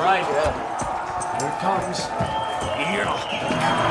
All right. Here it comes. Yeah.